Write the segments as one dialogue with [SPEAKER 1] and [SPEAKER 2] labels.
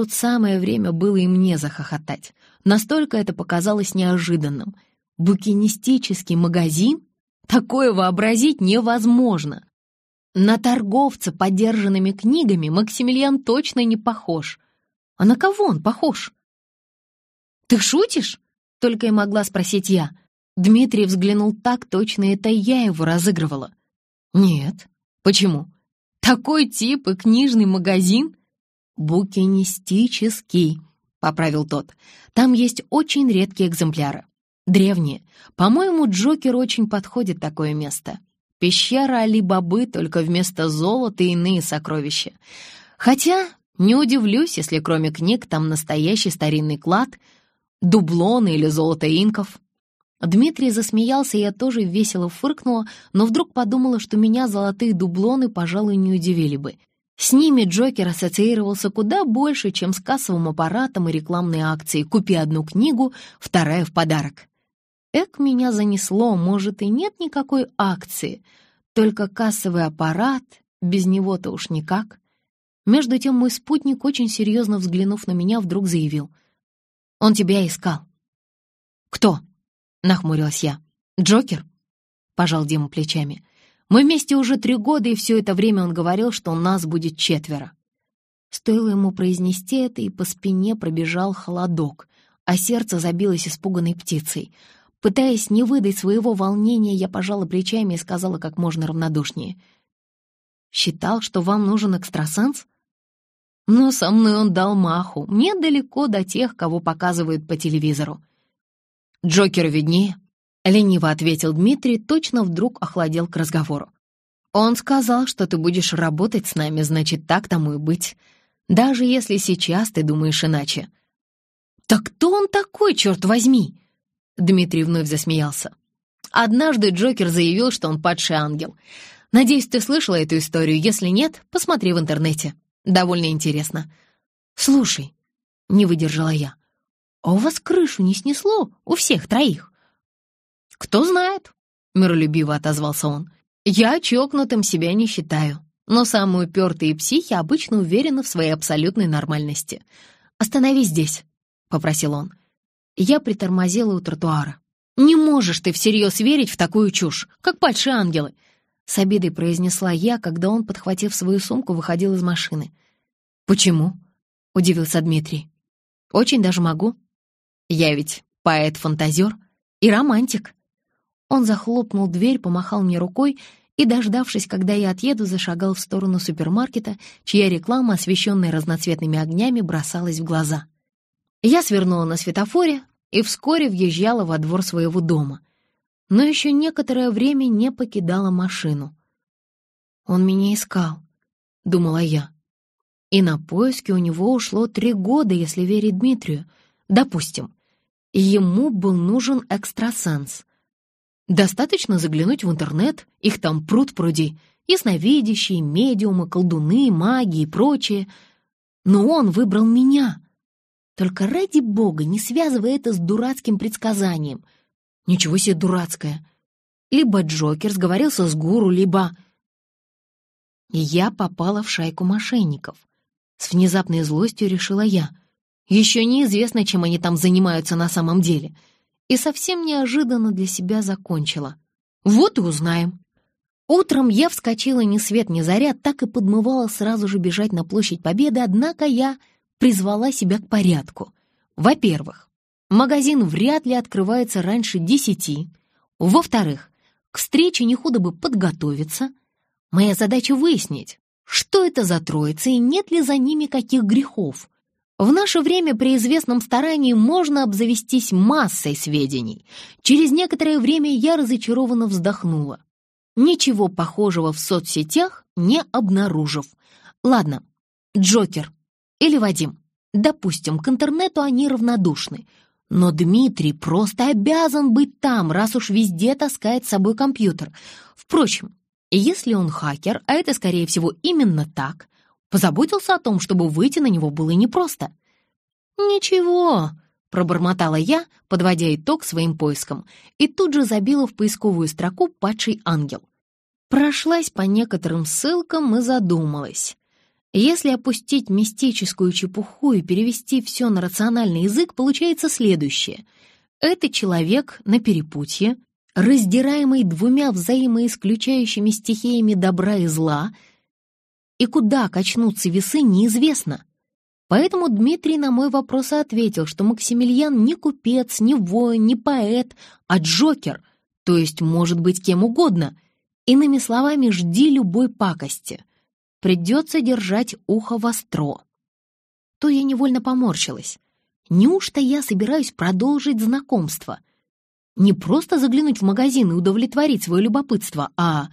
[SPEAKER 1] тут самое время было и мне захохотать. Настолько это показалось неожиданным. Букинистический магазин? Такое вообразить невозможно. На торговца подержанными книгами Максимилиан точно не похож. А на кого он похож? «Ты шутишь?» — только и могла спросить я. Дмитрий взглянул так, точно это я его разыгрывала. «Нет. Почему? Такой тип и книжный магазин?» «Букинистический», — поправил тот. «Там есть очень редкие экземпляры. Древние. По-моему, Джокер очень подходит такое место. Пещера Али-Бабы, только вместо золота и иные сокровища. Хотя не удивлюсь, если кроме книг там настоящий старинный клад, дублоны или золото инков. Дмитрий засмеялся, я тоже весело фыркнула, но вдруг подумала, что меня золотые дублоны, пожалуй, не удивили бы. С ними Джокер ассоциировался куда больше, чем с кассовым аппаратом и рекламной акцией «Купи одну книгу, вторая в подарок». Эк, меня занесло, может, и нет никакой акции, только кассовый аппарат, без него-то уж никак. Между тем мой спутник, очень серьезно взглянув на меня, вдруг заявил. «Он тебя искал». «Кто?» — нахмурилась я. «Джокер?» — пожал Дима плечами. «Мы вместе уже три года, и все это время он говорил, что у нас будет четверо». Стоило ему произнести это, и по спине пробежал холодок, а сердце забилось испуганной птицей. Пытаясь не выдать своего волнения, я пожала плечами и сказала как можно равнодушнее. «Считал, что вам нужен экстрасенс?» «Но со мной он дал маху. Мне далеко до тех, кого показывают по телевизору. Джокер виднее», — лениво ответил Дмитрий, точно вдруг охладел к разговору. «Он сказал, что ты будешь работать с нами, значит, так тому и быть. Даже если сейчас ты думаешь иначе». «Так кто он такой, черт возьми?» Дмитрий вновь засмеялся. Однажды Джокер заявил, что он падший ангел. Надеюсь, ты слышала эту историю. Если нет, посмотри в интернете. Довольно интересно. Слушай, не выдержала я, а у вас крышу не снесло у всех троих? Кто знает, миролюбиво отозвался он. Я чокнутым себя не считаю, но самые упертые психи обычно уверены в своей абсолютной нормальности. «Остановись здесь», — попросил он. Я притормозила у тротуара. «Не можешь ты всерьез верить в такую чушь, как падшие ангелы!» С обидой произнесла я, когда он, подхватив свою сумку, выходил из машины. «Почему?» — удивился Дмитрий. «Очень даже могу. Я ведь поэт-фантазер и романтик. Он захлопнул дверь, помахал мне рукой и, дождавшись, когда я отъеду, зашагал в сторону супермаркета, чья реклама, освещенная разноцветными огнями, бросалась в глаза. Я свернула на светофоре и вскоре въезжала во двор своего дома, но еще некоторое время не покидала машину. «Он меня искал», — думала я. И на поиски у него ушло три года, если верить Дмитрию. Допустим, Ему был нужен экстрасенс. Достаточно заглянуть в интернет, их там пруд пруди, ясновидящие, медиумы, колдуны, маги и прочее. Но он выбрал меня. Только ради бога, не связывая это с дурацким предсказанием. Ничего себе дурацкое. Либо Джокер сговорился с гуру, либо... я попала в шайку мошенников. С внезапной злостью решила я. Еще неизвестно, чем они там занимаются на самом деле. И совсем неожиданно для себя закончила. Вот и узнаем. Утром я вскочила ни свет ни заря, так и подмывала сразу же бежать на площадь Победы, однако я призвала себя к порядку. Во-первых, магазин вряд ли открывается раньше десяти. Во-вторых, к встрече не худо бы подготовиться. Моя задача выяснить, что это за троица и нет ли за ними каких грехов. В наше время при известном старании можно обзавестись массой сведений. Через некоторое время я разочарованно вздохнула. Ничего похожего в соцсетях не обнаружив. Ладно, Джокер или Вадим. Допустим, к интернету они равнодушны. Но Дмитрий просто обязан быть там, раз уж везде таскает с собой компьютер. Впрочем, если он хакер, а это, скорее всего, именно так, Позаботился о том, чтобы выйти на него было непросто. «Ничего», — пробормотала я, подводя итог своим поискам, и тут же забила в поисковую строку «Падший ангел». Прошлась по некоторым ссылкам и задумалась. Если опустить мистическую чепуху и перевести все на рациональный язык, получается следующее. Это человек на перепутье, раздираемый двумя взаимоисключающими стихиями добра и зла, и куда качнутся весы, неизвестно. Поэтому Дмитрий на мой вопрос ответил, что Максимилиан не купец, не воин, не поэт, а Джокер, то есть может быть кем угодно. Иными словами, жди любой пакости придется держать ухо востро. То я невольно поморщилась. Неужто я собираюсь продолжить знакомство? Не просто заглянуть в магазин и удовлетворить свое любопытство, а...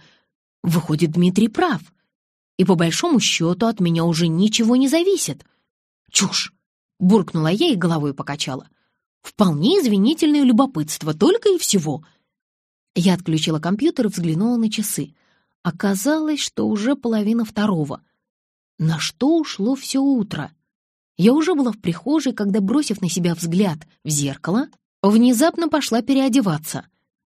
[SPEAKER 1] Выходит, Дмитрий прав. И по большому счету от меня уже ничего не зависит. Чушь! Буркнула я и головой покачала. Вполне извинительное любопытство, только и всего. Я отключила компьютер и взглянула на часы. Оказалось, что уже половина второго. На что ушло все утро? Я уже была в прихожей, когда, бросив на себя взгляд в зеркало, внезапно пошла переодеваться.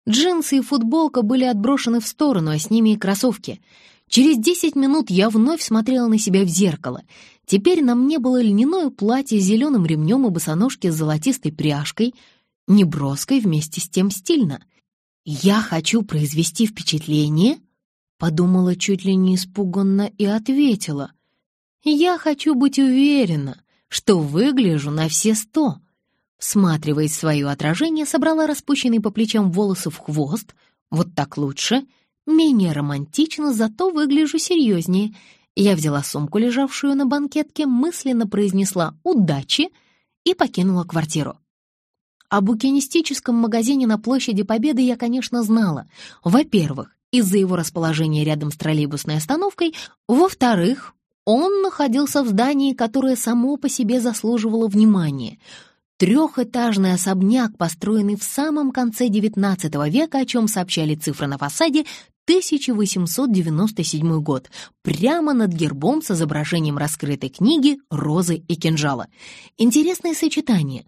[SPEAKER 1] Джинсы и футболка были отброшены в сторону, а с ними и кроссовки. Через десять минут я вновь смотрела на себя в зеркало. Теперь на мне было льняное платье с зеленым ремнем и босоножки с золотистой пряжкой, неброской вместе с тем стильно. Я хочу произвести впечатление Подумала чуть ли не испуганно и ответила. «Я хочу быть уверена, что выгляжу на все сто». Всматриваясь в свое отражение, собрала распущенные по плечам волосы в хвост. Вот так лучше. Менее романтично, зато выгляжу серьезнее. Я взяла сумку, лежавшую на банкетке, мысленно произнесла «удачи» и покинула квартиру. О букинистическом магазине на площади Победы я, конечно, знала. Во-первых, из-за его расположения рядом с троллейбусной остановкой. Во-вторых, он находился в здании, которое само по себе заслуживало внимания. Трехэтажный особняк, построенный в самом конце XIX века, о чем сообщали цифры на фасаде, 1897 год, прямо над гербом с изображением раскрытой книги, розы и кинжала. Интересное сочетание.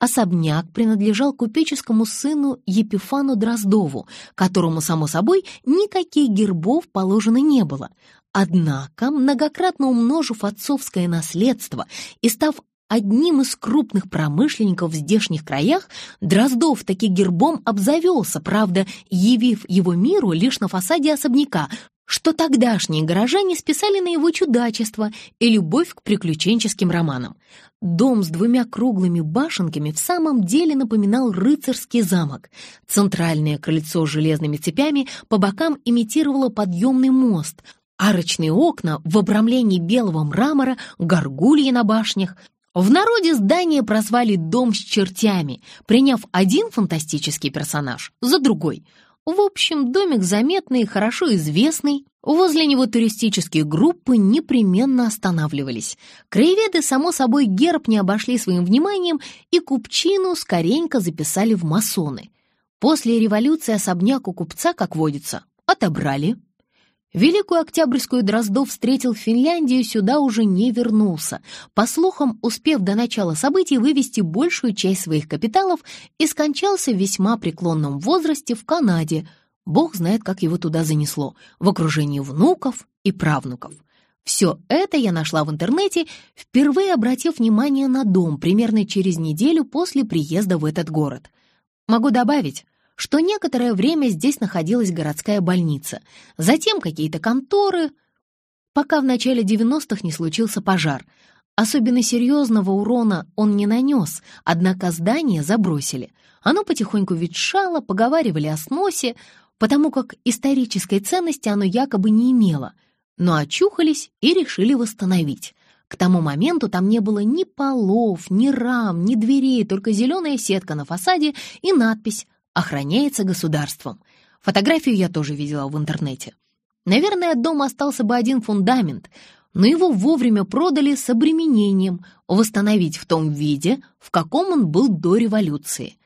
[SPEAKER 1] Особняк принадлежал купеческому сыну Епифану Дроздову, которому, само собой, никаких гербов положено не было. Однако, многократно умножив отцовское наследство и став одним из крупных промышленников в здешних краях, Дроздов таки гербом обзавелся, правда, явив его миру лишь на фасаде особняка, что тогдашние горожане списали на его чудачество и любовь к приключенческим романам. Дом с двумя круглыми башенками в самом деле напоминал рыцарский замок. Центральное крыльцо с железными цепями по бокам имитировало подъемный мост, арочные окна в обрамлении белого мрамора, горгульи на башнях. В народе здание прозвали «Дом с чертями», приняв один фантастический персонаж за другой — в общем, домик заметный и хорошо известный. Возле него туристические группы непременно останавливались. Краеведы, само собой, герб не обошли своим вниманием и купчину скоренько записали в масоны. После революции особняк у купца, как водится, отобрали, Великую Октябрьскую Дроздов встретил в Финляндию, сюда уже не вернулся, по слухам, успев до начала событий вывести большую часть своих капиталов и скончался в весьма преклонном возрасте в Канаде. Бог знает, как его туда занесло, в окружении внуков и правнуков. Все это я нашла в интернете, впервые обратив внимание на дом примерно через неделю после приезда в этот город. Могу добавить, что некоторое время здесь находилась городская больница, затем какие-то конторы, пока в начале 90-х не случился пожар. Особенно серьезного урона он не нанес, однако здание забросили. Оно потихоньку ветшало, поговаривали о сносе, потому как исторической ценности оно якобы не имело, но очухались и решили восстановить. К тому моменту там не было ни полов, ни рам, ни дверей, только зеленая сетка на фасаде и надпись охраняется государством. Фотографию я тоже видела в интернете. Наверное, от дома остался бы один фундамент, но его вовремя продали с обременением восстановить в том виде, в каком он был до революции.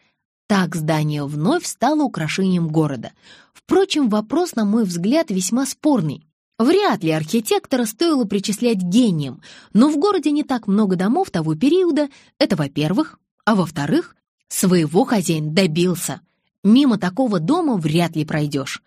[SPEAKER 1] Так здание вновь стало украшением города. Впрочем, вопрос, на мой взгляд, весьма спорный. Вряд ли архитектора стоило причислять гением, но в городе не так много домов того периода, это во-первых, а во-вторых, своего хозяин добился — Мимо такого дома вряд ли пройдешь.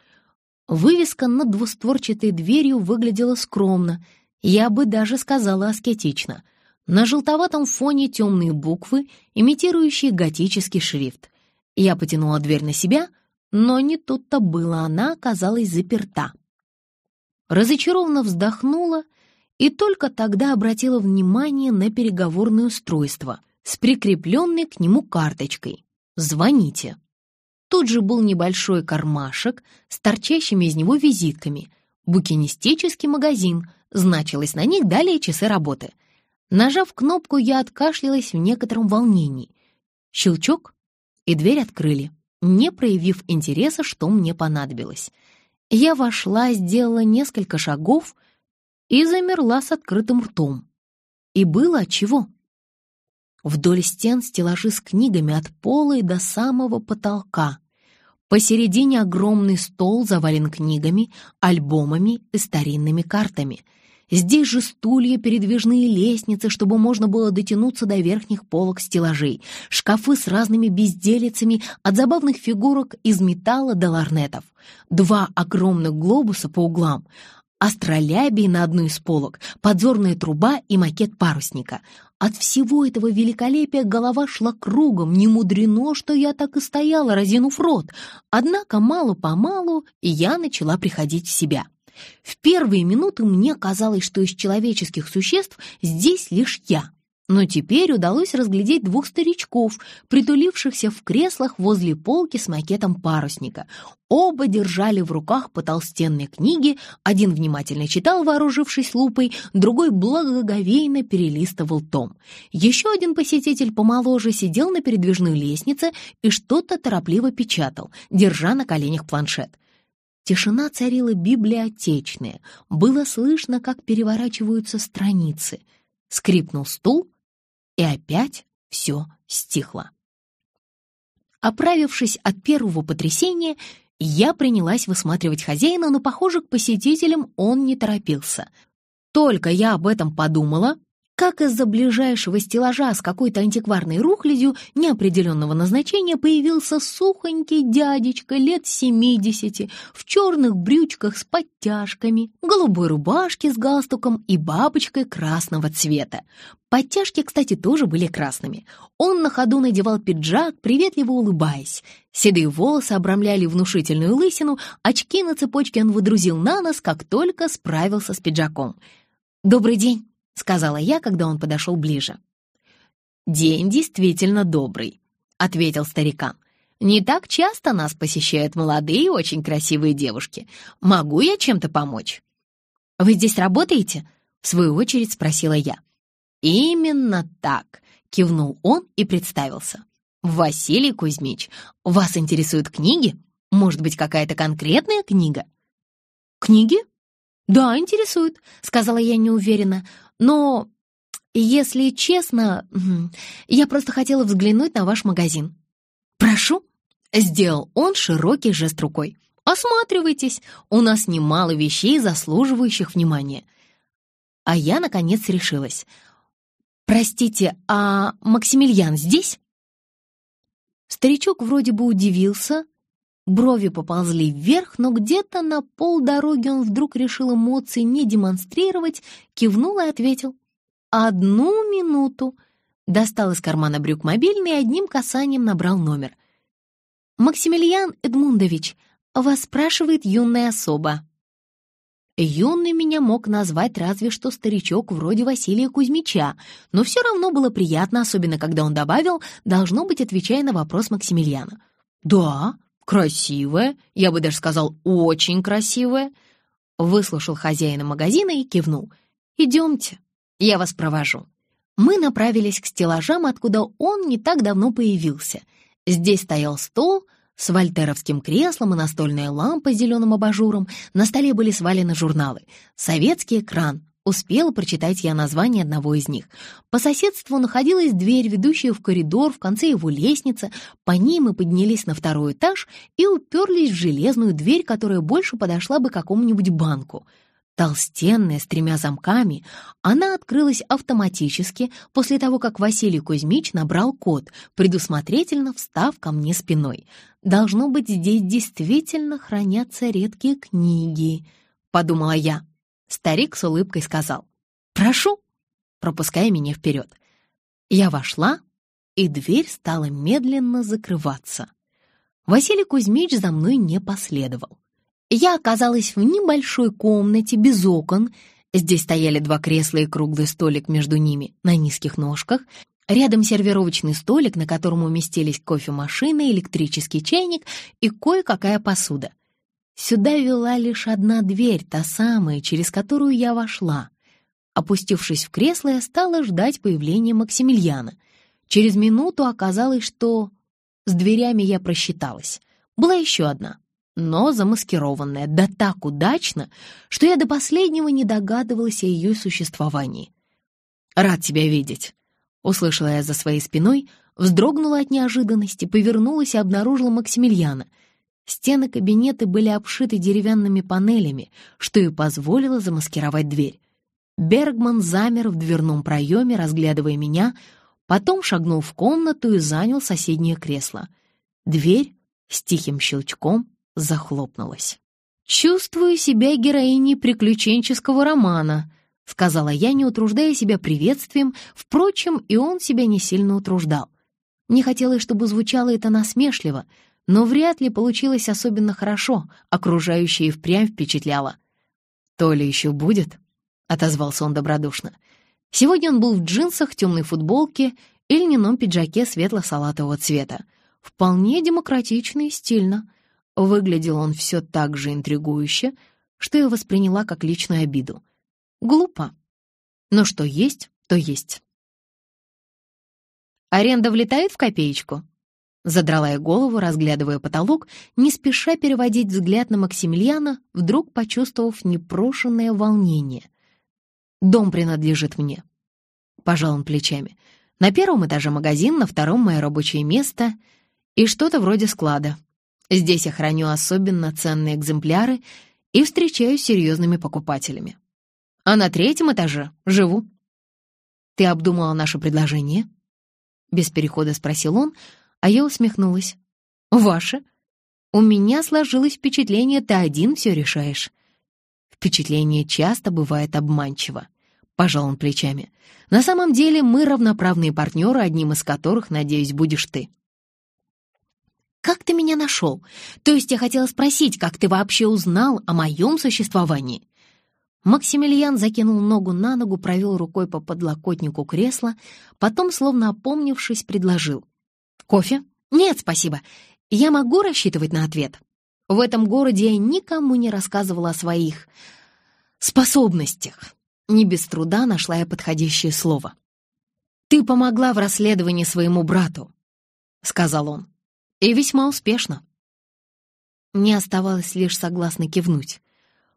[SPEAKER 1] Вывеска над двустворчатой дверью выглядела скромно. Я бы даже сказала аскетично. На желтоватом фоне темные буквы, имитирующие готический шрифт. Я потянула дверь на себя, но не тут-то было, она оказалась заперта. Разочарованно вздохнула и только тогда обратила внимание на переговорное устройство с прикрепленной к нему карточкой «Звоните». Тут же был небольшой кармашек с торчащими из него визитками. «Букинистический магазин», значилось на них далее часы работы. Нажав кнопку, я откашлялась в некотором волнении. Щелчок, и дверь открыли, не проявив интереса, что мне понадобилось. Я вошла, сделала несколько шагов и замерла с открытым ртом. И было отчего. Вдоль стен стеллажи с книгами от пола и до самого потолка. Посередине огромный стол завален книгами, альбомами и старинными картами. Здесь же стулья, передвижные лестницы, чтобы можно было дотянуться до верхних полок стеллажей, шкафы с разными безделицами, от забавных фигурок из металла до ларнетов, два огромных глобуса по углам, астролябий на одну из полок, подзорная труба и макет парусника. От всего этого великолепия голова шла кругом, не мудрено, что я так и стояла, разинув рот. Однако мало-помалу я начала приходить в себя. В первые минуты мне казалось, что из человеческих существ здесь лишь я — но теперь удалось разглядеть двух старичков, притулившихся в креслах возле полки с макетом парусника. Оба держали в руках по толстенной книге, один внимательно читал, вооружившись лупой, другой благоговейно перелистывал том. Еще один посетитель помоложе сидел на передвижной лестнице и что-то торопливо печатал, держа на коленях планшет. Тишина царила библиотечная, было слышно, как переворачиваются страницы. Скрипнул стул, и опять все стихло. Оправившись от первого потрясения, я принялась высматривать хозяина, но, похоже, к посетителям он не торопился. Только я об этом подумала, как из-за ближайшего стеллажа с какой-то антикварной рухлядью неопределенного назначения появился сухонький дядечка лет семидесяти в черных брючках с подтяжками, голубой рубашке с галстуком и бабочкой красного цвета. Подтяжки, кстати, тоже были красными. Он на ходу надевал пиджак, приветливо улыбаясь. Седые волосы обрамляли внушительную лысину, очки на цепочке он выдрузил на нос, как только справился с пиджаком. «Добрый день!» — сказала я, когда он подошел ближе. «День действительно добрый», — ответил старикан. «Не так часто нас посещают молодые, очень красивые девушки. Могу я чем-то помочь?» «Вы здесь работаете?» — в свою очередь спросила я. «Именно так», — кивнул он и представился. «Василий Кузьмич, вас интересуют книги? Может быть, какая-то конкретная книга?» «Книги?» «Да, интересуют», — сказала я неуверенно. Но, если честно, я просто хотела взглянуть на ваш магазин». «Прошу», — сделал он широкий жест рукой. «Осматривайтесь, у нас немало вещей, заслуживающих внимания». А я, наконец, решилась. «Простите, а Максимилиан здесь?» Старичок вроде бы удивился, брови поползли вверх, но где-то на полдороги он вдруг решил эмоции не демонстрировать, кивнул и ответил. «Одну минуту!» Достал из кармана брюк мобильный и одним касанием набрал номер. «Максимилиан Эдмундович, вас спрашивает юная особа». Юный меня мог назвать разве что старичок вроде Василия Кузьмича, но все равно было приятно, особенно когда он добавил, должно быть, отвечая на вопрос Максимилиана. «Да, красивая, я бы даже сказал, очень красивая». Выслушал хозяина магазина и кивнул. «Идемте, я вас провожу». Мы направились к стеллажам, откуда он не так давно появился. Здесь стоял стол с вольтеровским креслом и настольная лампа с зеленым абажуром. На столе были свалены журналы. Советский экран, Успела прочитать я название одного из них. По соседству находилась дверь, ведущая в коридор, в конце его лестница. По ней мы поднялись на второй этаж и уперлись в железную дверь, которая больше подошла бы какому-нибудь банку. Толстенная, с тремя замками, она открылась автоматически после того, как Василий Кузьмич набрал код, предусмотрительно встав ко мне спиной. «Должно быть, здесь действительно хранятся редкие книги», — подумала я. Старик с улыбкой сказал «Прошу», пропуская меня вперед. Я вошла, и дверь стала медленно закрываться. Василий Кузьмич за мной не последовал. Я оказалась в небольшой комнате без окон. Здесь стояли два кресла и круглый столик между ними на низких ножках. Рядом сервировочный столик, на котором уместились кофемашина, электрический чайник и кое-какая посуда. Сюда вела лишь одна дверь, та самая, через которую я вошла. Опустившись в кресло, я стала ждать появления Максимилиана. Через минуту оказалось, что с дверями я просчиталась. Была еще одна, но замаскированная, да так удачно, что я до последнего не догадывалась о ее существовании. «Рад тебя видеть», — услышала я за своей спиной, вздрогнула от неожиданности, повернулась и обнаружила Максимилиана — Стены кабинета были обшиты деревянными панелями, что и позволило замаскировать дверь. Бергман замер в дверном проеме, разглядывая меня, потом шагнул в комнату и занял соседнее кресло. Дверь с тихим щелчком захлопнулась. «Чувствую себя героиней приключенческого романа», — сказала я, не утруждая себя приветствием, впрочем, и он себя не сильно утруждал. Не хотелось, чтобы звучало это насмешливо — но вряд ли получилось особенно хорошо, окружающее и впрямь впечатляло. «То ли еще будет?» — отозвался он добродушно. Сегодня он был в джинсах, темной футболке и льняном пиджаке светло-салатового цвета. Вполне демократично и стильно. Выглядел он все так же интригующе, что я восприняла как личную обиду. Глупо. Но что есть, то есть. «Аренда влетает в копеечку?» Задрала я голову, разглядывая потолок, не спеша переводить взгляд на Максимилиана, вдруг почувствовав непрошенное волнение. «Дом принадлежит мне», — пожал он плечами. «На первом этаже магазин, на втором мое рабочее место и что-то вроде склада. Здесь я храню особенно ценные экземпляры и встречаюсь с серьезными покупателями. А на третьем этаже живу». «Ты обдумала наше предложение?» Без перехода спросил он, — а я усмехнулась. «Ваше? У меня сложилось впечатление, ты один все решаешь». Впечатление часто бывает обманчиво. Пожал он плечами. «На самом деле мы равноправные партнеры, одним из которых, надеюсь, будешь ты». «Как ты меня нашел? То есть я хотела спросить, как ты вообще узнал о моем существовании?» Максимилиан закинул ногу на ногу, провел рукой по подлокотнику кресла, потом, словно опомнившись, предложил. Кофе? Нет, спасибо. Я могу рассчитывать на ответ. В этом городе я никому не рассказывала о своих способностях. Не без труда нашла я подходящее слово. «Ты помогла в расследовании своему брату», — сказал он, — «и весьма успешно». Мне оставалось лишь согласно кивнуть.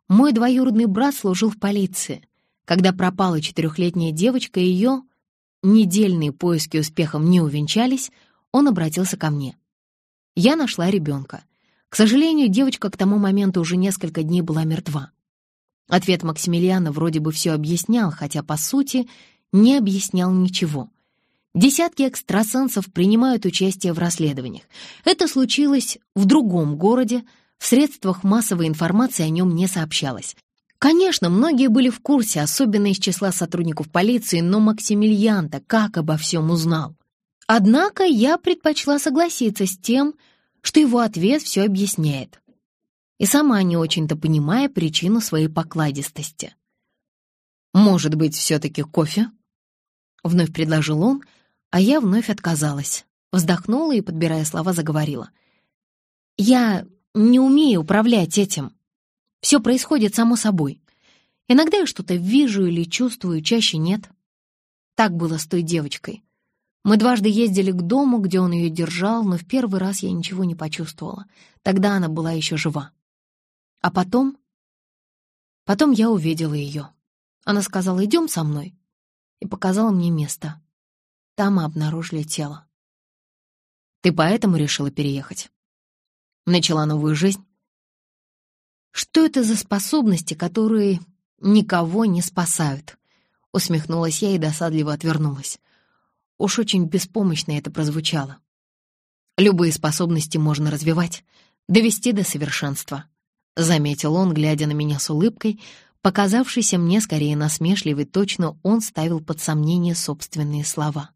[SPEAKER 1] Мой двоюродный брат служил в полиции. Когда пропала четырехлетняя девочка, ее недельные поиски успехом не увенчались, он обратился ко мне. Я нашла ребенка. К сожалению, девочка к тому моменту уже несколько дней была мертва. Ответ Максимилиана вроде бы все объяснял, хотя, по сути, не объяснял ничего. Десятки экстрасенсов принимают участие в расследованиях. Это случилось в другом городе, в средствах массовой информации о нем не сообщалось. Конечно, многие были в курсе, особенно из числа сотрудников полиции, но Максимилиан-то как обо всем узнал? Однако я предпочла согласиться с тем, что его ответ все объясняет. И сама не очень-то понимая причину своей покладистости. «Может быть, все-таки кофе?» Вновь предложил он, а я вновь отказалась. Вздохнула и, подбирая слова, заговорила. «Я не умею управлять этим. Все происходит само собой. Иногда я что-то вижу или чувствую, чаще нет. Так было с той девочкой. Мы дважды ездили к дому, где он ее держал, но в первый раз я ничего не почувствовала. Тогда она была еще жива. А потом... Потом я увидела ее. Она сказала, идем со мной, и показала мне место. Там мы обнаружили тело. Ты поэтому решила переехать? Начала новую жизнь? Что это за способности, которые никого не спасают? Усмехнулась я и досадливо отвернулась. Уж очень беспомощно это прозвучало. Любые способности можно развивать, довести до совершенства. Заметил он, глядя на меня с улыбкой, Показавшийся мне скорее насмешливый, точно он ставил под сомнение собственные слова.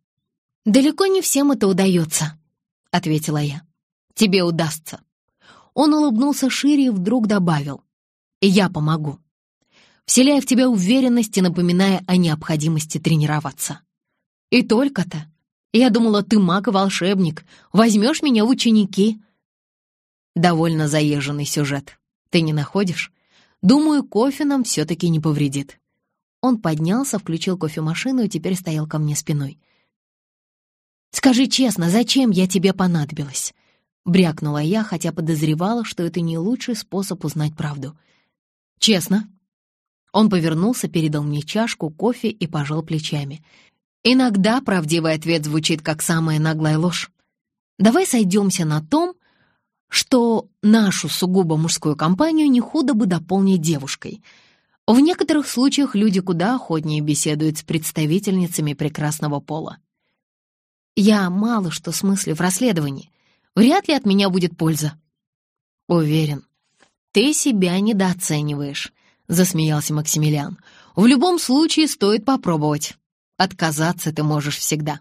[SPEAKER 1] «Далеко не всем это удается», — ответила я. «Тебе удастся». Он улыбнулся шире и вдруг добавил. «И я помогу» вселяя в тебя уверенность и напоминая о необходимости тренироваться. И только-то. Я думала, ты маг и волшебник. Возьмешь меня в ученики. Довольно заезженный сюжет. Ты не находишь? Думаю, кофе нам все-таки не повредит. Он поднялся, включил кофемашину и теперь стоял ко мне спиной. «Скажи честно, зачем я тебе понадобилась?» Брякнула я, хотя подозревала, что это не лучший способ узнать правду. «Честно?» Он повернулся, передал мне чашку, кофе и пожал плечами. Иногда правдивый ответ звучит как самая наглая ложь. Давай сойдемся на том, что нашу сугубо мужскую компанию не худо бы дополнить девушкой. В некоторых случаях люди куда охотнее беседуют с представительницами прекрасного пола. Я мало что смыслю в расследовании. Вряд ли от меня будет польза. Уверен, ты себя недооцениваешь, — засмеялся Максимилиан. «В любом случае стоит попробовать». Отказаться ты можешь всегда».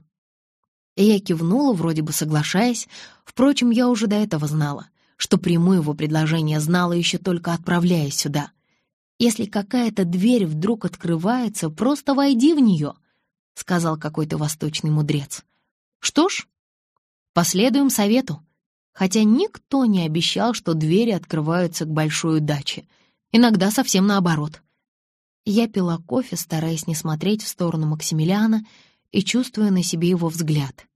[SPEAKER 1] И я кивнула, вроде бы соглашаясь. Впрочем, я уже до этого знала, что приму его предложение, знала еще только отправляясь сюда. «Если какая-то дверь вдруг открывается, просто войди в нее», — сказал какой-то восточный мудрец. «Что ж, последуем совету». Хотя никто не обещал, что двери открываются к большой удаче. Иногда совсем наоборот. Я пила кофе, стараясь не смотреть в сторону Максимилиана и чувствуя на себе его взгляд.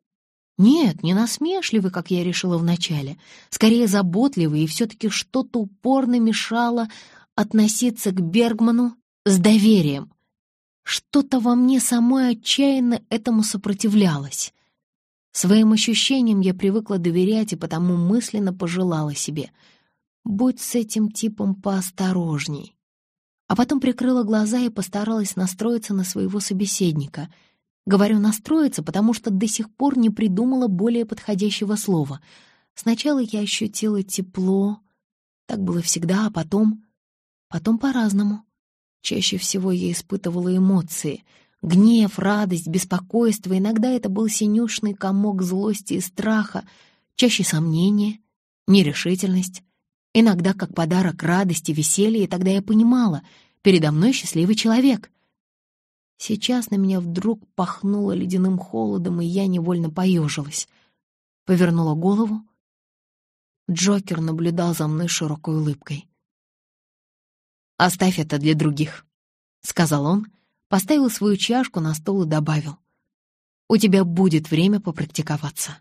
[SPEAKER 1] Нет, не насмешливый, как я решила вначале, скорее заботливый, и все-таки что-то упорно мешало относиться к Бергману с доверием. Что-то во мне самой отчаянно этому сопротивлялось. Своим ощущениям я привыкла доверять и потому мысленно пожелала себе «Будь с этим типом поосторожней» а потом прикрыла глаза и постаралась настроиться на своего собеседника. Говорю «настроиться», потому что до сих пор не придумала более подходящего слова. Сначала я ощутила тепло, так было всегда, а потом... Потом по-разному. Чаще всего я испытывала эмоции — гнев, радость, беспокойство, иногда это был синюшный комок злости и страха, чаще сомнения, нерешительность. Иногда как подарок радости, веселья, и тогда я понимала, передо мной счастливый человек. Сейчас на меня вдруг пахнуло ледяным холодом, и я невольно поежилась. Повернула голову. Джокер наблюдал за мной широкой улыбкой. «Оставь это для других», — сказал он, поставил свою чашку на стол и добавил. «У тебя будет время попрактиковаться»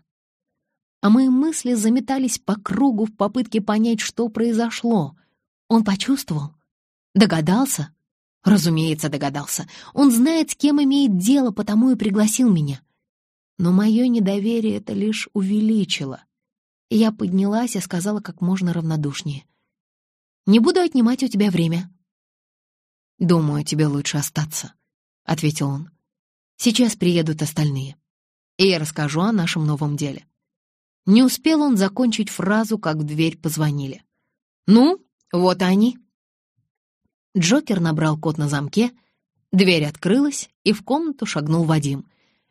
[SPEAKER 1] а мои мысли заметались по кругу в попытке понять, что произошло. Он почувствовал? Догадался? Разумеется, догадался. Он знает, с кем имеет дело, потому и пригласил меня. Но мое недоверие это лишь увеличило. Я поднялась и сказала как можно равнодушнее. «Не буду отнимать у тебя время». «Думаю, тебе лучше остаться», — ответил он. «Сейчас приедут остальные, и я расскажу о нашем новом деле». Не успел он закончить фразу, как в дверь позвонили. «Ну, вот они». Джокер набрал код на замке, дверь открылась, и в комнату шагнул Вадим.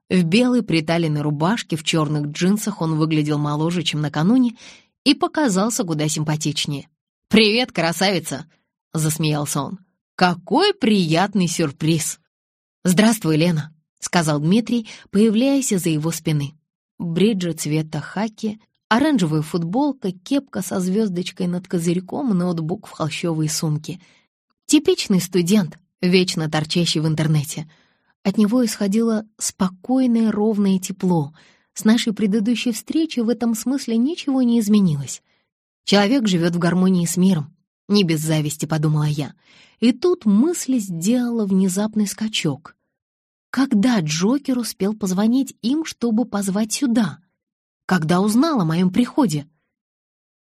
[SPEAKER 1] В белой приталенной рубашке, в черных джинсах он выглядел моложе, чем накануне, и показался куда симпатичнее. «Привет, красавица!» — засмеялся он. «Какой приятный сюрприз!» «Здравствуй, Лена», — сказал Дмитрий, появляясь из-за его спины бриджи цвета хаки, оранжевая футболка, кепка со звездочкой над козырьком, ноутбук в холщовой сумке. Типичный студент, вечно торчащий в интернете. От него исходило спокойное ровное тепло. С нашей предыдущей встречи в этом смысле ничего не изменилось. Человек живет в гармонии с миром. Не без зависти, подумала я. И тут мысль сделала внезапный скачок. Когда Джокер успел позвонить им, чтобы позвать сюда? Когда узнал о моем приходе?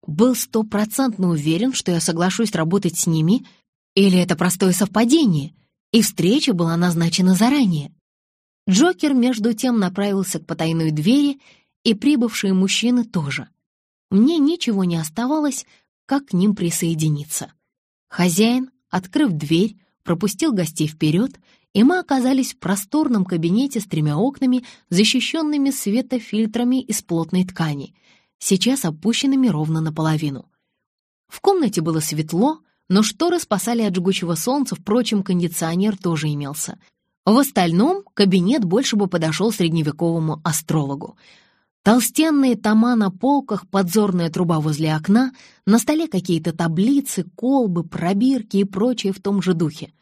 [SPEAKER 1] Был стопроцентно уверен, что я соглашусь работать с ними, или это простое совпадение, и встреча была назначена заранее. Джокер между тем направился к потайной двери, и прибывшие мужчины тоже. Мне ничего не оставалось, как к ним присоединиться. Хозяин, открыв дверь, пропустил гостей вперед, и мы оказались в просторном кабинете с тремя окнами, защищенными светофильтрами из плотной ткани, сейчас опущенными ровно наполовину. В комнате было светло, но шторы спасали от жгучего солнца, впрочем, кондиционер тоже имелся. В остальном кабинет больше бы подошел средневековому астрологу. Толстенные тома на полках, подзорная труба возле окна, на столе какие-то таблицы, колбы, пробирки и прочее в том же духе.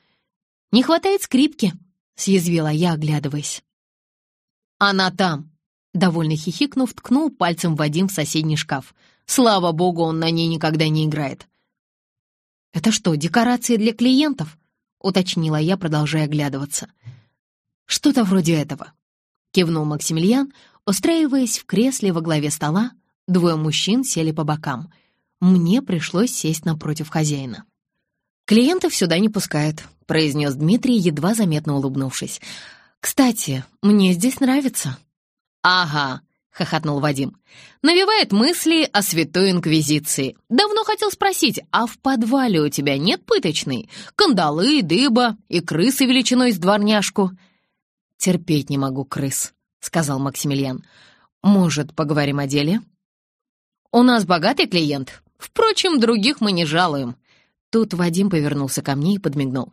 [SPEAKER 1] «Не хватает скрипки», — съязвила я, оглядываясь. «Она там», — довольно хихикнув, ткнул пальцем Вадим в соседний шкаф. «Слава богу, он на ней никогда не играет». «Это что, декорации для клиентов?» — уточнила я, продолжая оглядываться. «Что-то вроде этого», — кивнул Максимилиан, устраиваясь в кресле во главе стола. Двое мужчин сели по бокам. Мне пришлось сесть напротив хозяина. «Клиентов сюда не пускают», — произнес Дмитрий, едва заметно улыбнувшись. «Кстати, мне здесь нравится». «Ага», — хохотнул Вадим. «Навевает мысли о святой инквизиции. Давно хотел спросить, а в подвале у тебя нет пыточной? Кандалы, дыба и крысы величиной с дворняжку?» «Терпеть не могу крыс», — сказал Максимилиан. «Может, поговорим о деле?» «У нас богатый клиент. Впрочем, других мы не жалуем». Тут Вадим повернулся ко мне и подмигнул.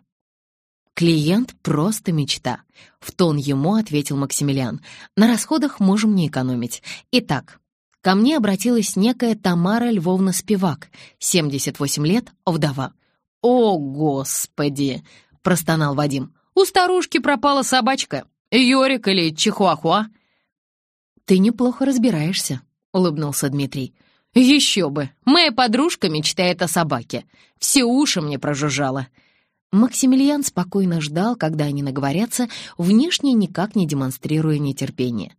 [SPEAKER 1] «Клиент — просто мечта», — в тон ему ответил Максимилиан. «На расходах можем не экономить. Итак, ко мне обратилась некая Тамара Львовна Спивак, 78 лет, вдова». «О, Господи!» — простонал Вадим. «У старушки пропала собачка. Йорик или Чихуахуа?» «Ты неплохо разбираешься», — улыбнулся Дмитрий. «Еще бы! Моя подружка мечтает о собаке. Все уши мне прожужжало». Максимилиан спокойно ждал, когда они наговорятся, внешне никак не демонстрируя нетерпения.